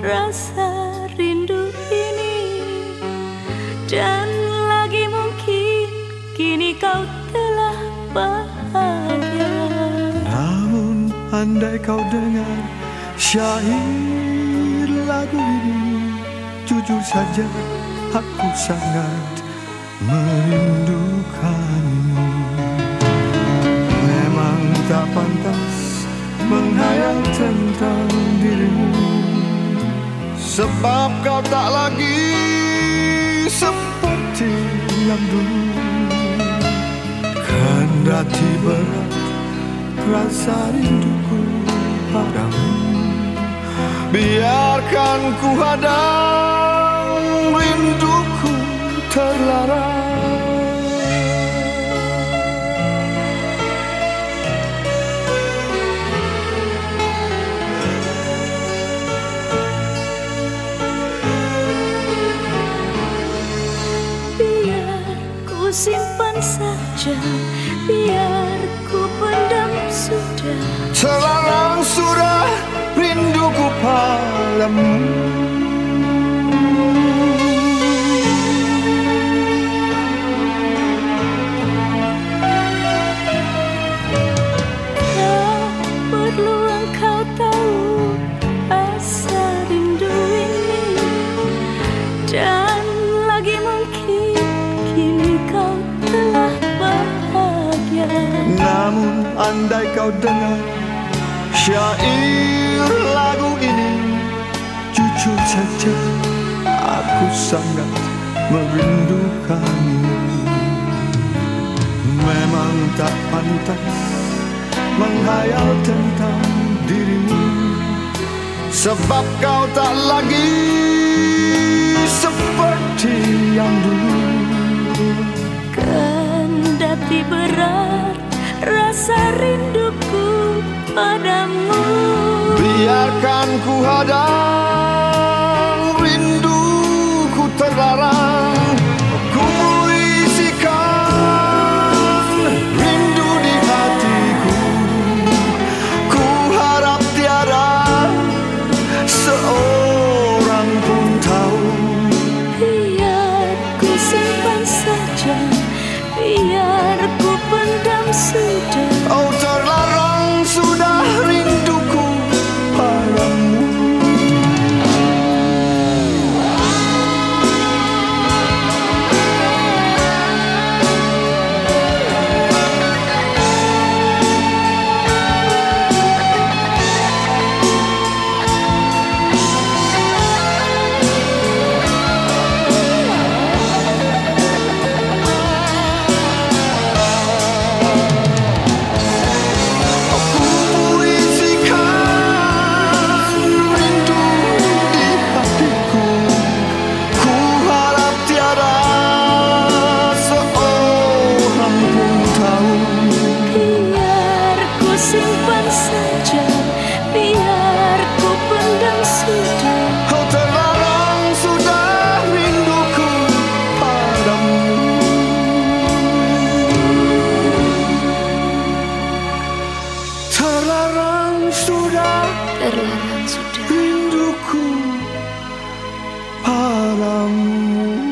rasa rindu ini. Dan lagi mungkin kini kau telah bahagia. Namun andai kau dengar syair lagu ini Jujur saja aku sangat merindukanmu. Memang tak pantas menghayal tentang dirimu Sebab kau tak lagi seperti yang dulu. Kendati berat rasa rinduku padamu. Biarkan ku hadang rinduku terlarang simpan saja Biar ku pendam sudah. Terlarang sudah rinduku padamu Namun andai kau dengar syair lagu ini Jujur saja aku sangat merindukanmu. Memang tak pantas menghayal tentang dirimu Sebab kau tak lagi rinduku padamu Biarkan ku hadap berlarang sudah. Rinduku padamu.